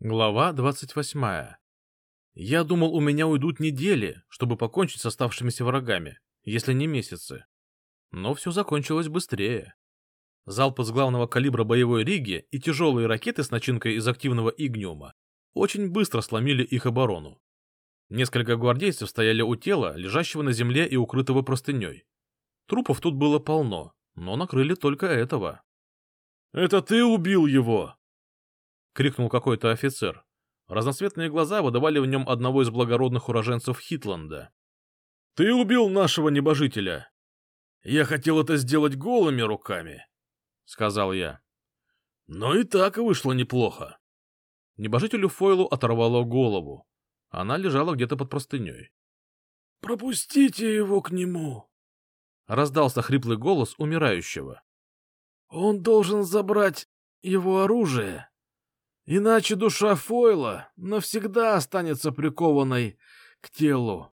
Глава двадцать восьмая. Я думал, у меня уйдут недели, чтобы покончить с оставшимися врагами, если не месяцы. Но все закончилось быстрее. Залпы с главного калибра боевой риги и тяжелые ракеты с начинкой из активного игниума очень быстро сломили их оборону. Несколько гвардейцев стояли у тела, лежащего на земле и укрытого простыней. Трупов тут было полно, но накрыли только этого. — Это ты убил его? — крикнул какой-то офицер. Разноцветные глаза выдавали в нем одного из благородных уроженцев Хитланда. — Ты убил нашего небожителя! Я хотел это сделать голыми руками, — сказал я. Но и так вышло неплохо. Небожителю Фойлу оторвало голову. Она лежала где-то под простыней. — Пропустите его к нему! — раздался хриплый голос умирающего. — Он должен забрать его оружие. Иначе душа Фойла навсегда останется прикованной к телу.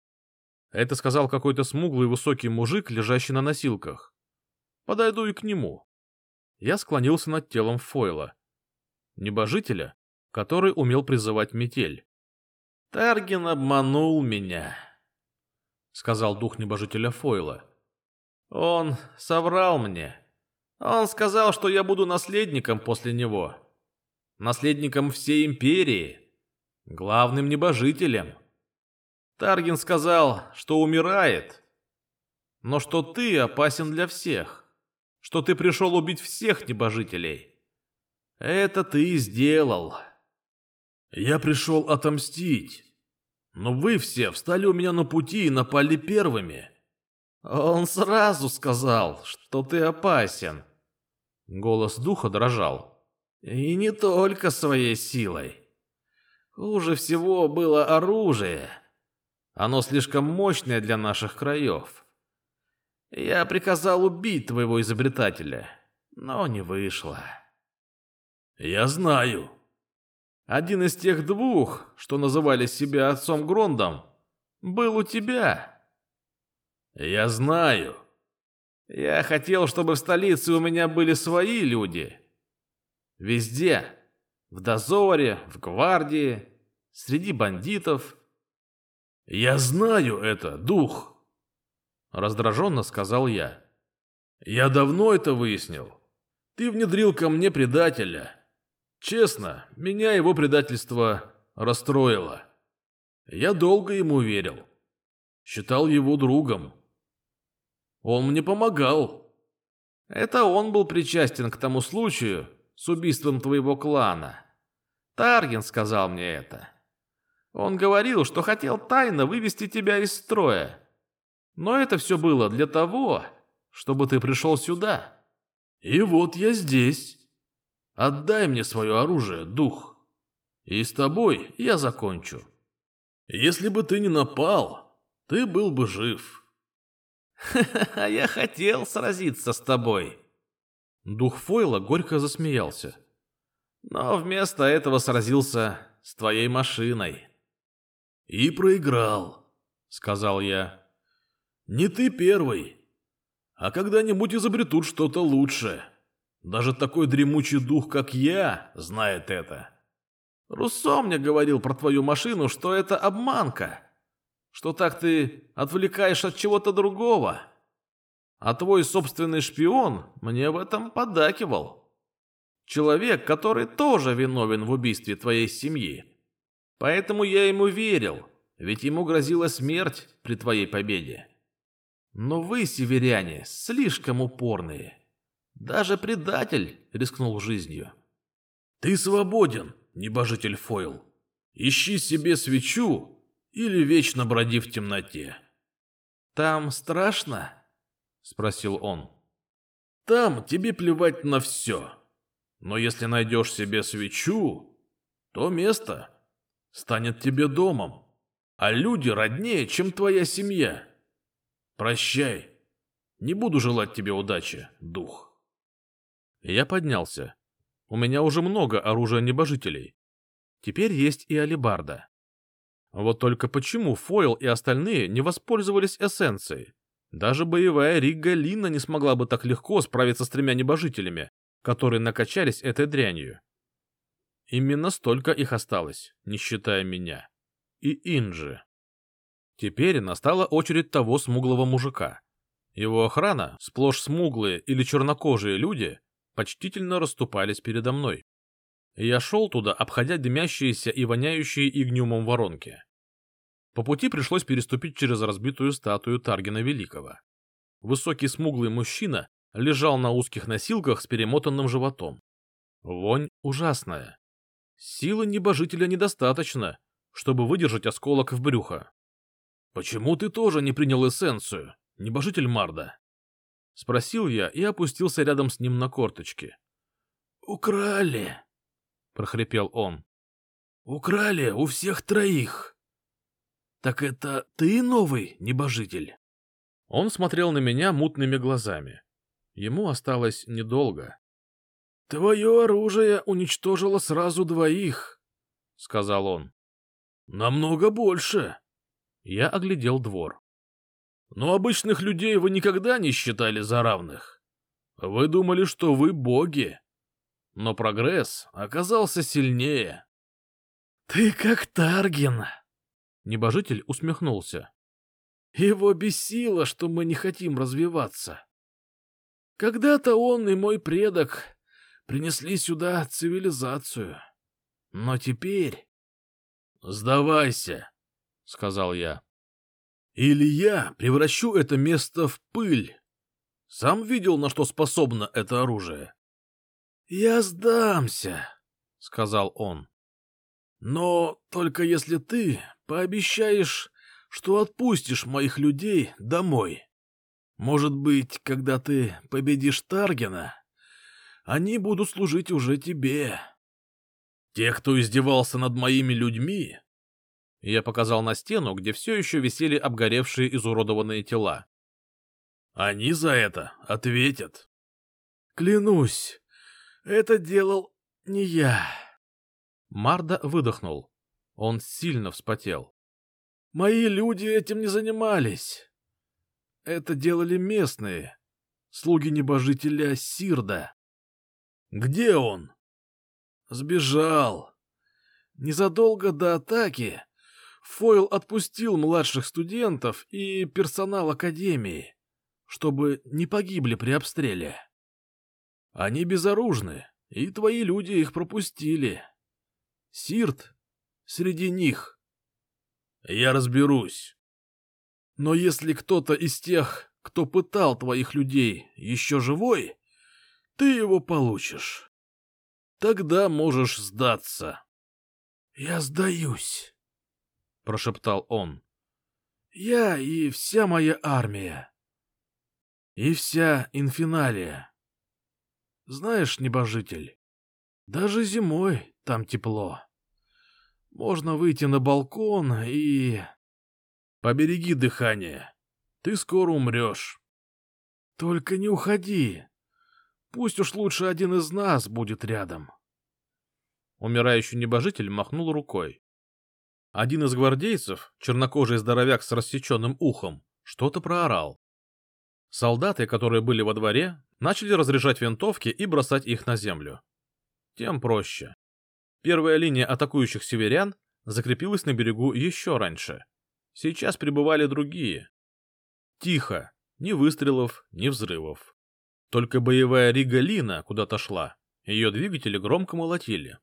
Это сказал какой-то смуглый высокий мужик, лежащий на носилках. Подойду и к нему. Я склонился над телом Фойла. Небожителя, который умел призывать метель. «Таргин обманул меня», — сказал дух небожителя Фойла. «Он соврал мне. Он сказал, что я буду наследником после него» наследником всей империи, главным небожителем. Таргин сказал, что умирает, но что ты опасен для всех, что ты пришел убить всех небожителей. Это ты и сделал. Я пришел отомстить, но вы все встали у меня на пути и напали первыми. Он сразу сказал, что ты опасен. Голос духа дрожал. И не только своей силой. Хуже всего было оружие. Оно слишком мощное для наших краев. Я приказал убить твоего изобретателя, но не вышло. Я знаю. Один из тех двух, что называли себя отцом Грондом, был у тебя. Я знаю. Я хотел, чтобы в столице у меня были свои люди, Везде. В дозоре, в гвардии, среди бандитов. «Я знаю это, дух!» Раздраженно сказал я. «Я давно это выяснил. Ты внедрил ко мне предателя. Честно, меня его предательство расстроило. Я долго ему верил. Считал его другом. Он мне помогал. Это он был причастен к тому случаю, с убийством твоего клана. Тарген сказал мне это. Он говорил, что хотел тайно вывести тебя из строя. Но это все было для того, чтобы ты пришел сюда. И вот я здесь. Отдай мне свое оружие, дух. И с тобой я закончу. Если бы ты не напал, ты был бы жив. Ха-ха, я хотел сразиться с тобой, Дух Фойла горько засмеялся. Но вместо этого сразился с твоей машиной. И проиграл, сказал я. Не ты первый. А когда-нибудь изобретут что-то лучше. Даже такой дремучий дух, как я, знает это. Руссо мне говорил про твою машину, что это обманка. Что так ты отвлекаешь от чего-то другого а твой собственный шпион мне в этом подакивал. Человек, который тоже виновен в убийстве твоей семьи. Поэтому я ему верил, ведь ему грозила смерть при твоей победе. Но вы, северяне, слишком упорные. Даже предатель рискнул жизнью. Ты свободен, небожитель Фойл. Ищи себе свечу или вечно броди в темноте. Там страшно? — спросил он. «Там тебе плевать на все. Но если найдешь себе свечу, то место станет тебе домом, а люди роднее, чем твоя семья. Прощай. Не буду желать тебе удачи, дух». Я поднялся. У меня уже много оружия небожителей. Теперь есть и алибарда. Вот только почему Фойл и остальные не воспользовались эссенцией? Даже боевая Рига Лина не смогла бы так легко справиться с тремя небожителями, которые накачались этой дрянью. Именно столько их осталось, не считая меня. И Инджи. Теперь настала очередь того смуглого мужика. Его охрана, сплошь смуглые или чернокожие люди, почтительно расступались передо мной. Я шел туда, обходя дымящиеся и воняющие игнюмом воронки. По пути пришлось переступить через разбитую статую Таргина Великого. Высокий смуглый мужчина лежал на узких носилках с перемотанным животом. Вонь ужасная. Силы небожителя недостаточно, чтобы выдержать осколок в брюхо. «Почему ты тоже не принял эссенцию, небожитель Марда?» — спросил я и опустился рядом с ним на корточки. «Украли!» — прохрипел он. «Украли у всех троих!» «Так это ты новый небожитель?» Он смотрел на меня мутными глазами. Ему осталось недолго. «Твое оружие уничтожило сразу двоих», — сказал он. «Намного больше». Я оглядел двор. «Но обычных людей вы никогда не считали за равных. Вы думали, что вы боги. Но прогресс оказался сильнее». «Ты как Тарген», — небожитель усмехнулся. «Его бесило, что мы не хотим развиваться. Когда-то он и мой предок принесли сюда цивилизацию. Но теперь... — Сдавайся, — сказал я. — Или я превращу это место в пыль. Сам видел, на что способно это оружие. — Я сдамся, — сказал он. — Но только если ты пообещаешь, что отпустишь моих людей домой. Может быть, когда ты победишь Таргена, они будут служить уже тебе. Те, кто издевался над моими людьми... Я показал на стену, где все еще висели обгоревшие изуродованные тела. Они за это ответят. Клянусь, это делал не я. Марда выдохнул. Он сильно вспотел. Мои люди этим не занимались. Это делали местные, слуги небожителя Сирда. Где он? Сбежал. Незадолго до атаки Фойл отпустил младших студентов и персонал Академии, чтобы не погибли при обстреле. Они безоружны, и твои люди их пропустили. Сирт среди них. Я разберусь. Но если кто-то из тех, кто пытал твоих людей, еще живой, ты его получишь. Тогда можешь сдаться. — Я сдаюсь, — прошептал он. — Я и вся моя армия. И вся инфиналия. Знаешь, небожитель, даже зимой там тепло. Можно выйти на балкон и... Побереги дыхание. Ты скоро умрешь. Только не уходи. Пусть уж лучше один из нас будет рядом. Умирающий небожитель махнул рукой. Один из гвардейцев, чернокожий здоровяк с рассеченным ухом, что-то проорал. Солдаты, которые были во дворе, начали разряжать винтовки и бросать их на землю. Тем проще. Первая линия атакующих северян закрепилась на берегу еще раньше. Сейчас прибывали другие. Тихо, ни выстрелов, ни взрывов. Только боевая Рига Лина куда-то шла, ее двигатели громко молотили.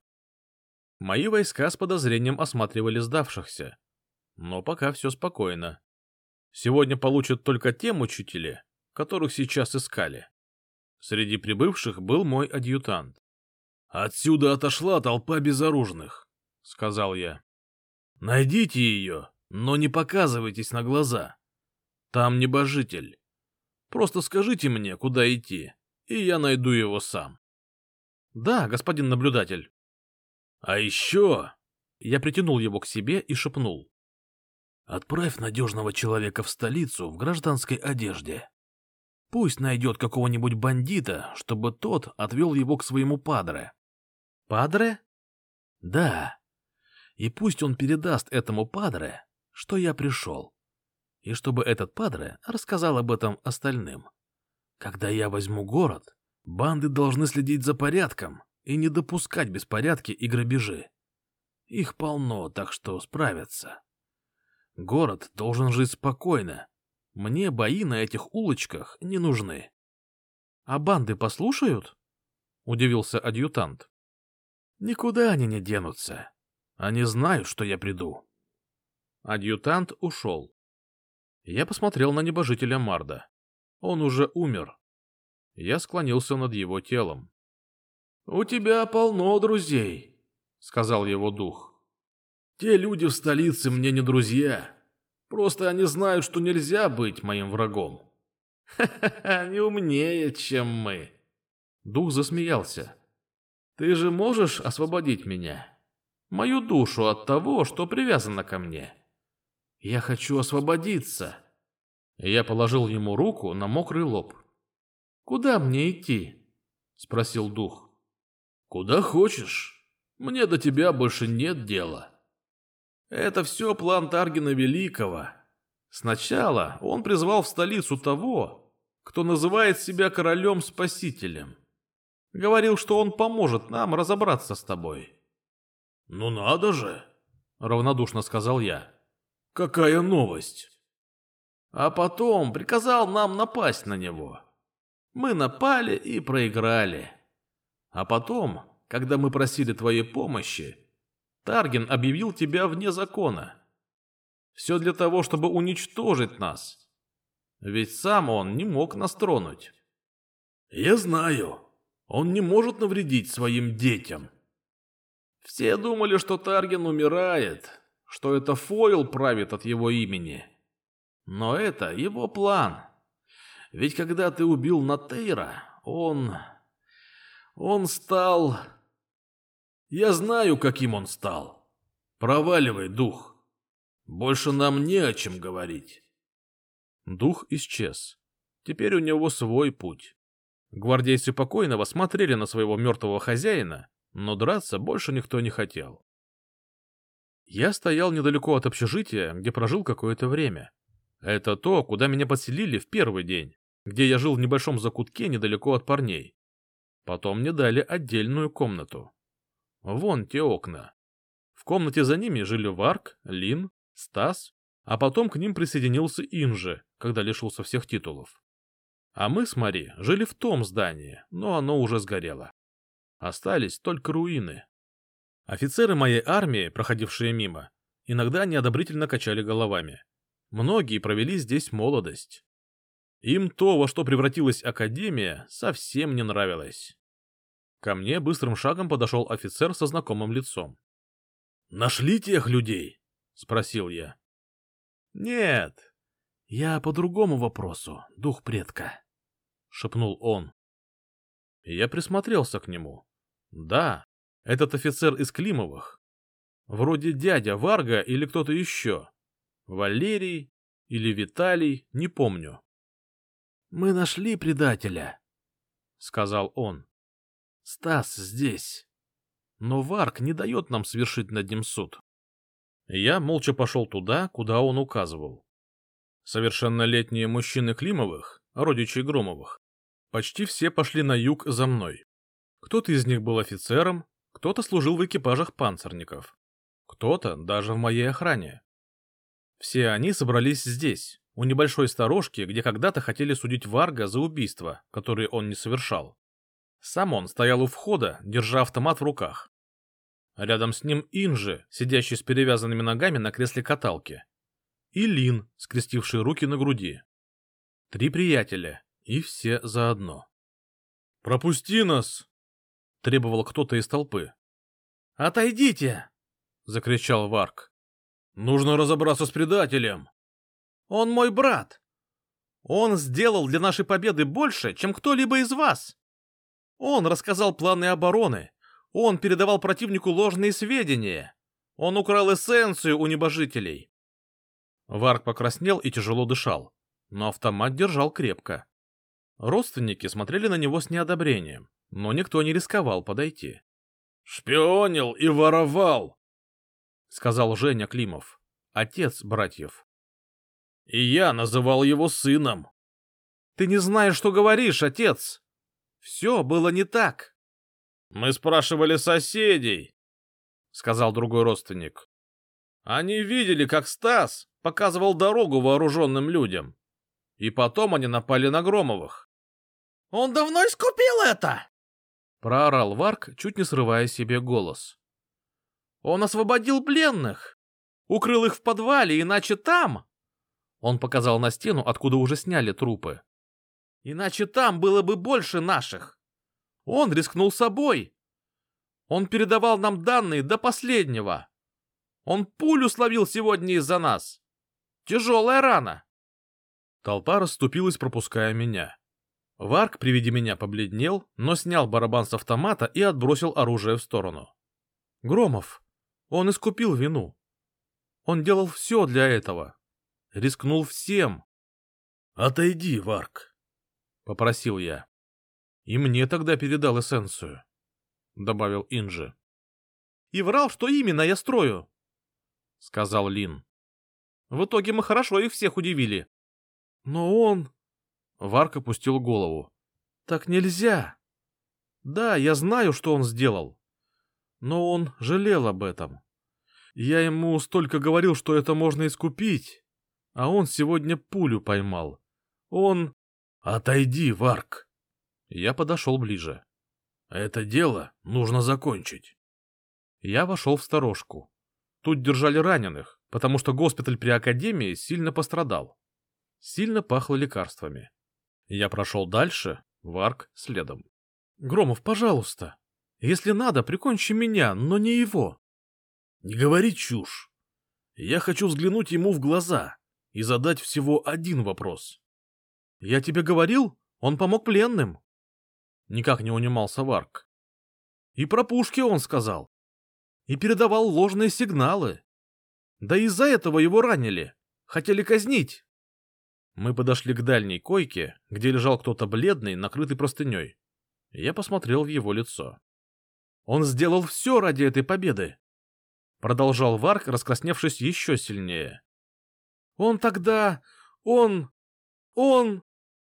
Мои войска с подозрением осматривали сдавшихся. Но пока все спокойно. Сегодня получат только те мучители, которых сейчас искали. Среди прибывших был мой адъютант. «Отсюда отошла толпа безоружных», — сказал я. «Найдите ее но не показывайтесь на глаза. Там небожитель. Просто скажите мне, куда идти, и я найду его сам. Да, господин наблюдатель. А еще... Я притянул его к себе и шепнул. Отправь надежного человека в столицу в гражданской одежде. Пусть найдет какого-нибудь бандита, чтобы тот отвел его к своему падре. Падре? Да. И пусть он передаст этому падре, что я пришел, и чтобы этот падре рассказал об этом остальным. Когда я возьму город, банды должны следить за порядком, и не допускать беспорядки и грабежи. Их полно, так что справятся. Город должен жить спокойно. Мне бои на этих улочках не нужны. — А банды послушают? — удивился адъютант. — Никуда они не денутся. Они знают, что я приду. Адъютант ушел. Я посмотрел на небожителя Марда. Он уже умер. Я склонился над его телом. — У тебя полно друзей, — сказал его дух. — Те люди в столице мне не друзья. Просто они знают, что нельзя быть моим врагом. Ха-ха-ха, не умнее, чем мы. Дух засмеялся. Ты же можешь освободить меня? Мою душу от того, что привязано ко мне. Я хочу освободиться. Я положил ему руку на мокрый лоб. Куда мне идти? Спросил дух. Куда хочешь. Мне до тебя больше нет дела. Это все план Таргина Великого. Сначала он призвал в столицу того, кто называет себя королем-спасителем. Говорил, что он поможет нам разобраться с тобой. «Ну надо же!» — равнодушно сказал я. «Какая новость!» А потом приказал нам напасть на него. Мы напали и проиграли. А потом, когда мы просили твоей помощи, Тарген объявил тебя вне закона. Все для того, чтобы уничтожить нас. Ведь сам он не мог нас тронуть. Я знаю. Он не может навредить своим детям. Все думали, что Тарген умирает, что это Фойл правит от его имени. Но это его план. Ведь когда ты убил Натейра, он... Он стал... Я знаю, каким он стал. Проваливай, дух. Больше нам не о чем говорить. Дух исчез. Теперь у него свой путь. Гвардейцы покойного смотрели на своего мертвого хозяина, но драться больше никто не хотел. Я стоял недалеко от общежития, где прожил какое-то время. Это то, куда меня подселили в первый день, где я жил в небольшом закутке недалеко от парней. Потом мне дали отдельную комнату. Вон те окна. В комнате за ними жили Варк, Лин, Стас, а потом к ним присоединился Инжи, когда лишился всех титулов. А мы с Мари жили в том здании, но оно уже сгорело. Остались только руины. Офицеры моей армии, проходившие мимо, иногда неодобрительно качали головами. Многие провели здесь молодость. Им то, во что превратилась Академия, совсем не нравилось. Ко мне быстрым шагом подошел офицер со знакомым лицом. «Нашли тех людей?» — спросил я. «Нет, я по другому вопросу, дух предка», — шепнул он. Я присмотрелся к нему. Да, этот офицер из Климовых. Вроде дядя Варга или кто-то еще. Валерий или Виталий, не помню. «Мы нашли предателя», — сказал он. «Стас здесь. Но Варг не дает нам свершить над ним суд». Я молча пошел туда, куда он указывал. Совершеннолетние мужчины Климовых, родичи Громовых, почти все пошли на юг за мной. Кто-то из них был офицером, кто-то служил в экипажах панцирников, кто-то даже в моей охране. Все они собрались здесь, у небольшой сторожки, где когда-то хотели судить Варга за убийства, которые он не совершал. Сам он стоял у входа, держа автомат в руках. Рядом с ним Инжи, сидящий с перевязанными ногами на кресле каталки. И Лин, скрестивший руки на груди. Три приятеля, и все заодно. «Пропусти нас!» — требовал кто-то из толпы. «Отойдите!» — закричал Варк. Нужно разобраться с предателем. Он мой брат. Он сделал для нашей победы больше, чем кто-либо из вас. Он рассказал планы обороны. Он передавал противнику ложные сведения. Он украл эссенцию у небожителей. Варк покраснел и тяжело дышал, но автомат держал крепко. Родственники смотрели на него с неодобрением, но никто не рисковал подойти. «Шпионил и воровал!» — сказал Женя Климов, отец братьев. «И я называл его сыном». «Ты не знаешь, что говоришь, отец! Все было не так!» Мы спрашивали соседей, — сказал другой родственник. Они видели, как Стас показывал дорогу вооруженным людям. И потом они напали на Громовых. — Он давно искупил это! — проорал Варк, чуть не срывая себе голос. — Он освободил пленных, укрыл их в подвале, иначе там... Он показал на стену, откуда уже сняли трупы. Иначе там было бы больше наших. Он рискнул собой. Он передавал нам данные до последнего. Он пулю словил сегодня из-за нас. Тяжелая рана. Толпа расступилась, пропуская меня. Варк при виде меня побледнел, но снял барабан с автомата и отбросил оружие в сторону. Громов. Он искупил вину. Он делал все для этого. Рискнул всем. — Отойди, Варк, — попросил я. — И мне тогда передал эссенцию, — добавил Инжи. — И врал, что именно я строю, — сказал Лин. В итоге мы хорошо их всех удивили. — Но он... Варк опустил голову. — Так нельзя. Да, я знаю, что он сделал. Но он жалел об этом. Я ему столько говорил, что это можно искупить. А он сегодня пулю поймал. Он... Отойди, Варк. Я подошел ближе. Это дело нужно закончить. Я вошел в сторожку. Тут держали раненых, потому что госпиталь при Академии сильно пострадал. Сильно пахло лекарствами. Я прошел дальше, Варк следом. Громов, пожалуйста. Если надо, прикончи меня, но не его. Не говори чушь. Я хочу взглянуть ему в глаза и задать всего один вопрос. — Я тебе говорил, он помог пленным. Никак не унимался Варк. И про пушки он сказал. И передавал ложные сигналы. Да из-за этого его ранили. Хотели казнить. Мы подошли к дальней койке, где лежал кто-то бледный, накрытый простыней. Я посмотрел в его лицо. Он сделал все ради этой победы. Продолжал Варк, раскрасневшись еще сильнее. Он тогда... Он... Он...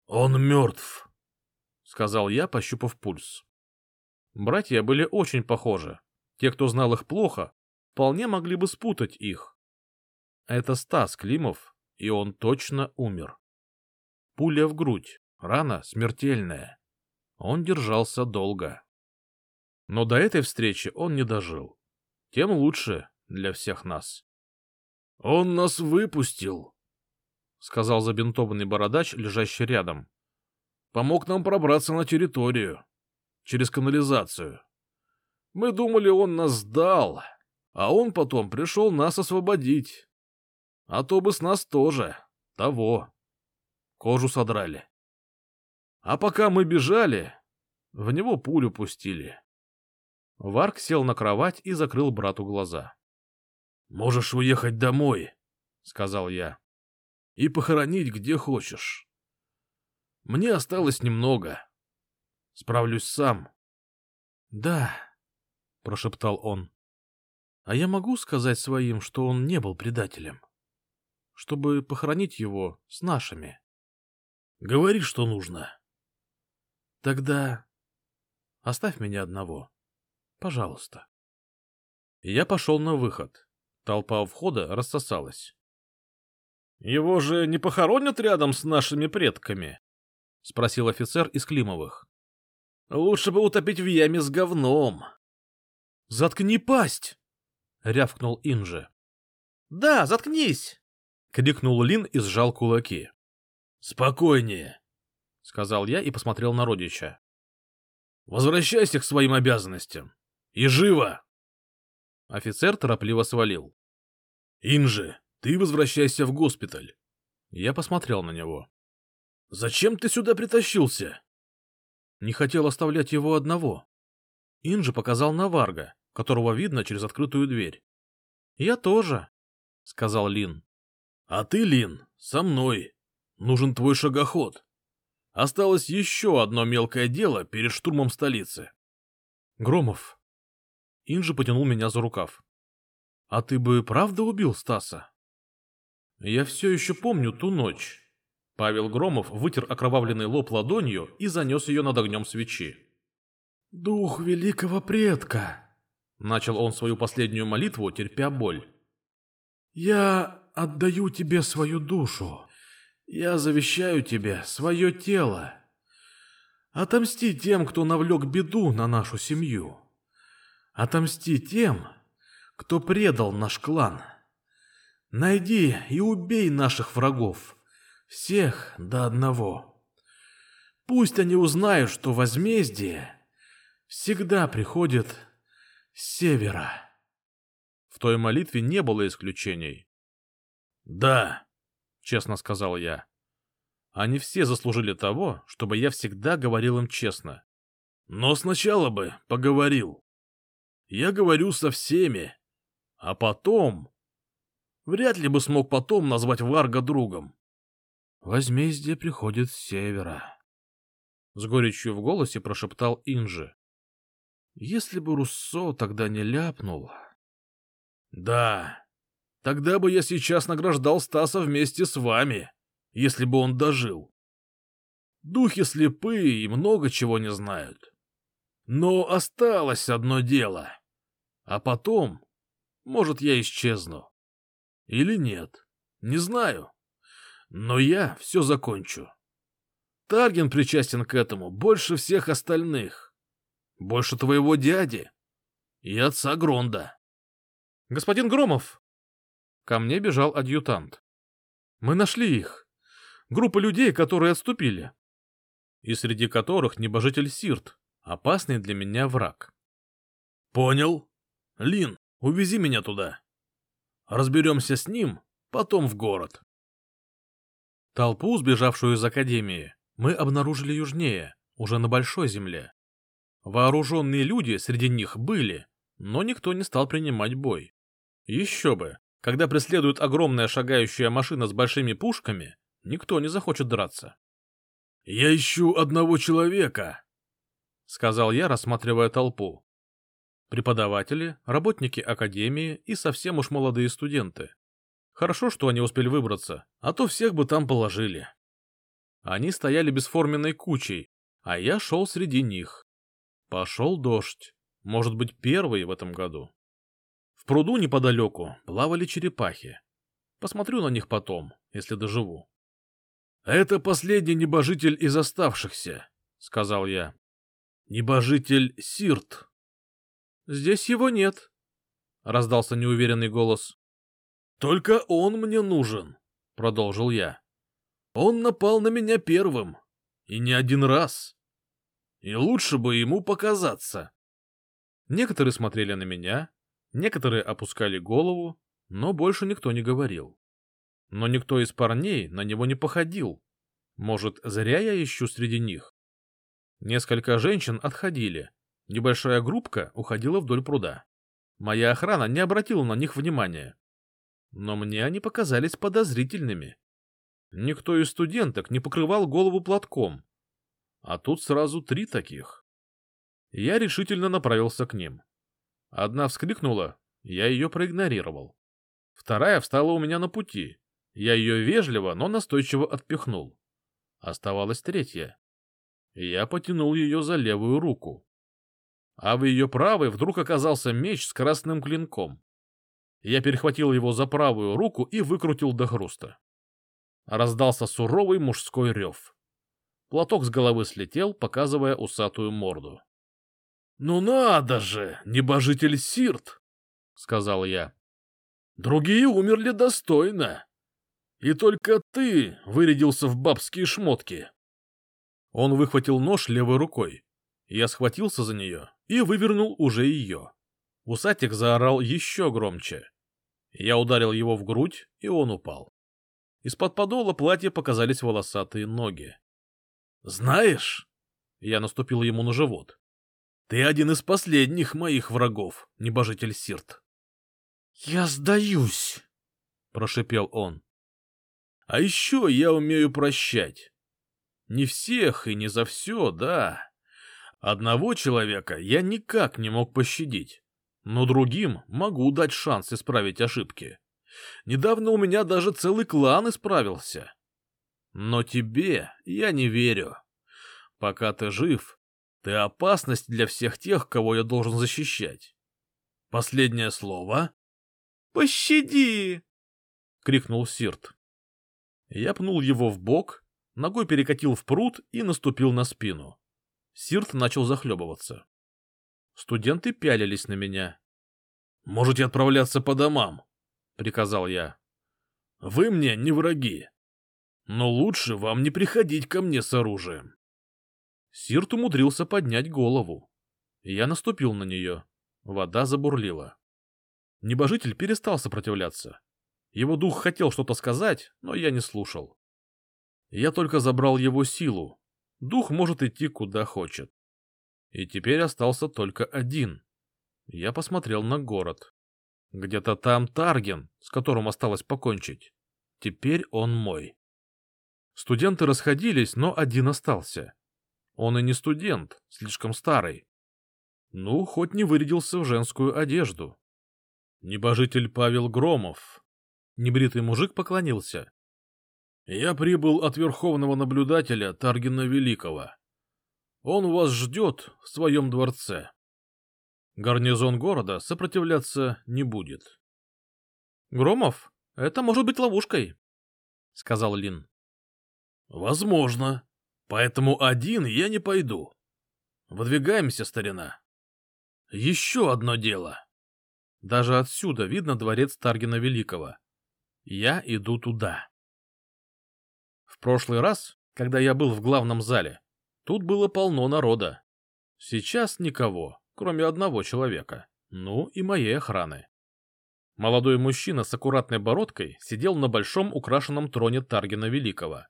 Он мертв, — сказал я, пощупав пульс. Братья были очень похожи. Те, кто знал их плохо, вполне могли бы спутать их. Это Стас Климов, и он точно умер. Пуля в грудь, рана смертельная. Он держался долго. Но до этой встречи он не дожил. Тем лучше для всех нас. «Он нас выпустил», — сказал забинтованный бородач, лежащий рядом. «Помог нам пробраться на территорию, через канализацию. Мы думали, он нас сдал, а он потом пришел нас освободить. А то бы с нас тоже, того. Кожу содрали. А пока мы бежали, в него пулю пустили». Варк сел на кровать и закрыл брату глаза. Можешь уехать домой, — сказал я, — и похоронить где хочешь. Мне осталось немного. Справлюсь сам. — Да, — прошептал он. — А я могу сказать своим, что он не был предателем? Чтобы похоронить его с нашими. — Говори, что нужно. — Тогда оставь меня одного. Пожалуйста. Я пошел на выход. Толпа у входа рассосалась. «Его же не похоронят рядом с нашими предками?» — спросил офицер из Климовых. «Лучше бы утопить в яме с говном». «Заткни пасть!» — рявкнул Инже. «Да, заткнись!» — крикнул Лин и сжал кулаки. «Спокойнее!» — сказал я и посмотрел на родича. «Возвращайся к своим обязанностям. И живо!» Офицер торопливо свалил. «Инжи, ты возвращайся в госпиталь». Я посмотрел на него. «Зачем ты сюда притащился?» Не хотел оставлять его одного. Инжи показал на Варга, которого видно через открытую дверь. «Я тоже», — сказал Лин. «А ты, Лин, со мной. Нужен твой шагоход. Осталось еще одно мелкое дело перед штурмом столицы». «Громов». Инжи потянул меня за рукав. А ты бы правда убил Стаса? Я все еще помню ту ночь. Павел Громов вытер окровавленный лоб ладонью и занес ее над огнем свечи. «Дух великого предка!» — начал он свою последнюю молитву, терпя боль. «Я отдаю тебе свою душу. Я завещаю тебе свое тело. Отомсти тем, кто навлек беду на нашу семью. Отомсти тем, кто предал наш клан. Найди и убей наших врагов, всех до одного. Пусть они узнают, что возмездие всегда приходит севера. В той молитве не было исключений. «Да», — честно сказал я. Они все заслужили того, чтобы я всегда говорил им честно. «Но сначала бы поговорил. Я говорю со всеми, а потом... Вряд ли бы смог потом назвать Варга другом. Возмездие приходит с севера. С горечью в голосе прошептал Инжи. Если бы Руссо тогда не ляпнул... Да, тогда бы я сейчас награждал Стаса вместе с вами, если бы он дожил. Духи слепые и много чего не знают. Но осталось одно дело. А потом может, я исчезну. Или нет. Не знаю. Но я все закончу. Тарген причастен к этому больше всех остальных. Больше твоего дяди и отца Гронда. Господин Громов! Ко мне бежал адъютант. Мы нашли их. Группа людей, которые отступили. И среди которых небожитель Сирт, опасный для меня враг. Понял. Лин, Увези меня туда. Разберемся с ним, потом в город. Толпу, сбежавшую из Академии, мы обнаружили южнее, уже на Большой Земле. Вооруженные люди среди них были, но никто не стал принимать бой. Еще бы, когда преследует огромная шагающая машина с большими пушками, никто не захочет драться. — Я ищу одного человека, — сказал я, рассматривая толпу преподаватели, работники академии и совсем уж молодые студенты. Хорошо, что они успели выбраться, а то всех бы там положили. Они стояли бесформенной кучей, а я шел среди них. Пошел дождь, может быть, первый в этом году. В пруду неподалеку плавали черепахи. Посмотрю на них потом, если доживу. — Это последний небожитель из оставшихся, — сказал я. — Небожитель Сирт. Здесь его нет, — раздался неуверенный голос. — Только он мне нужен, — продолжил я. Он напал на меня первым, и не один раз. И лучше бы ему показаться. Некоторые смотрели на меня, некоторые опускали голову, но больше никто не говорил. Но никто из парней на него не походил. Может, зря я ищу среди них? Несколько женщин отходили, Небольшая группка уходила вдоль пруда. Моя охрана не обратила на них внимания. Но мне они показались подозрительными. Никто из студенток не покрывал голову платком. А тут сразу три таких. Я решительно направился к ним. Одна вскрикнула, я ее проигнорировал. Вторая встала у меня на пути. Я ее вежливо, но настойчиво отпихнул. Оставалась третья. Я потянул ее за левую руку а в ее правой вдруг оказался меч с красным клинком. Я перехватил его за правую руку и выкрутил до хруста. Раздался суровый мужской рев. Платок с головы слетел, показывая усатую морду. — Ну надо же, небожитель Сирт! — сказал я. — Другие умерли достойно. И только ты вырядился в бабские шмотки. Он выхватил нож левой рукой. Я схватился за нее и вывернул уже ее. Усатик заорал еще громче. Я ударил его в грудь, и он упал. Из-под подола платья показались волосатые ноги. «Знаешь...» — я наступил ему на живот. «Ты один из последних моих врагов, небожитель Сирт». «Я сдаюсь!» — прошипел он. «А еще я умею прощать. Не всех и не за все, да, Одного человека я никак не мог пощадить, но другим могу дать шанс исправить ошибки. Недавно у меня даже целый клан исправился. Но тебе я не верю. Пока ты жив, Ты опасность для всех тех, кого я должен защищать. Последнее слово. «Пощади!» — крикнул Сирт. Я пнул его в бок, ногой перекатил в пруд и наступил на спину. Сирт начал захлебываться. Студенты пялились на меня. «Можете отправляться по домам», — приказал я. «Вы мне не враги, но лучше вам не приходить ко мне с оружием». Сирт умудрился поднять голову. Я наступил на нее. Вода забурлила. Небожитель перестал сопротивляться. Его дух хотел что-то сказать, но я не слушал. Я только забрал его силу. Дух может идти куда хочет. И теперь остался только один. Я посмотрел на город. Где-то там Тарген, с которым осталось покончить. Теперь он мой. Студенты расходились, но один остался. Он и не студент, слишком старый. Ну, хоть не вырядился в женскую одежду. Небожитель Павел Громов. Небритый мужик поклонился. Я прибыл от верховного наблюдателя Таргина Великого. Он вас ждет в своем дворце. Гарнизон города сопротивляться не будет. — Громов, это может быть ловушкой, — сказал Лин. — Возможно. Поэтому один я не пойду. Выдвигаемся, старина. Еще одно дело. Даже отсюда видно дворец Таргина Великого. Я иду туда. В прошлый раз, когда я был в главном зале, тут было полно народа. Сейчас никого, кроме одного человека, ну и моей охраны. Молодой мужчина с аккуратной бородкой сидел на большом украшенном троне Таргина Великого.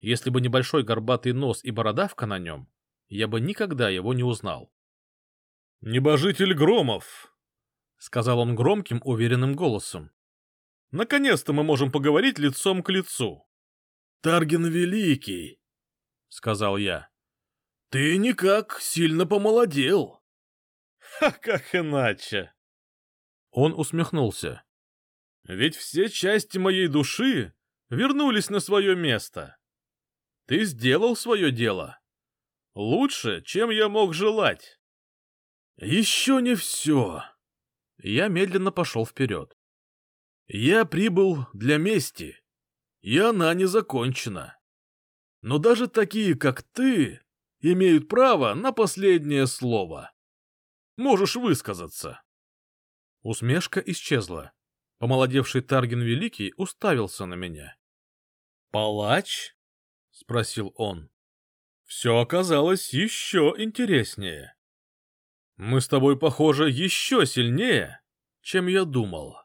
Если бы небольшой горбатый нос и бородавка на нем, я бы никогда его не узнал. — Небожитель Громов! — сказал он громким, уверенным голосом. — Наконец-то мы можем поговорить лицом к лицу. — Тарген Великий! — сказал я. — Ты никак сильно помолодел. — Ха, как иначе! Он усмехнулся. — Ведь все части моей души вернулись на свое место. Ты сделал свое дело. Лучше, чем я мог желать. Еще не все. Я медленно пошел вперед. Я прибыл для мести, и она не закончена. Но даже такие, как ты, имеют право на последнее слово. Можешь высказаться. Усмешка исчезла. Помолодевший Тарген Великий уставился на меня. «Палач?» — спросил он. «Все оказалось еще интереснее». Мы с тобой, похоже, еще сильнее, чем я думал.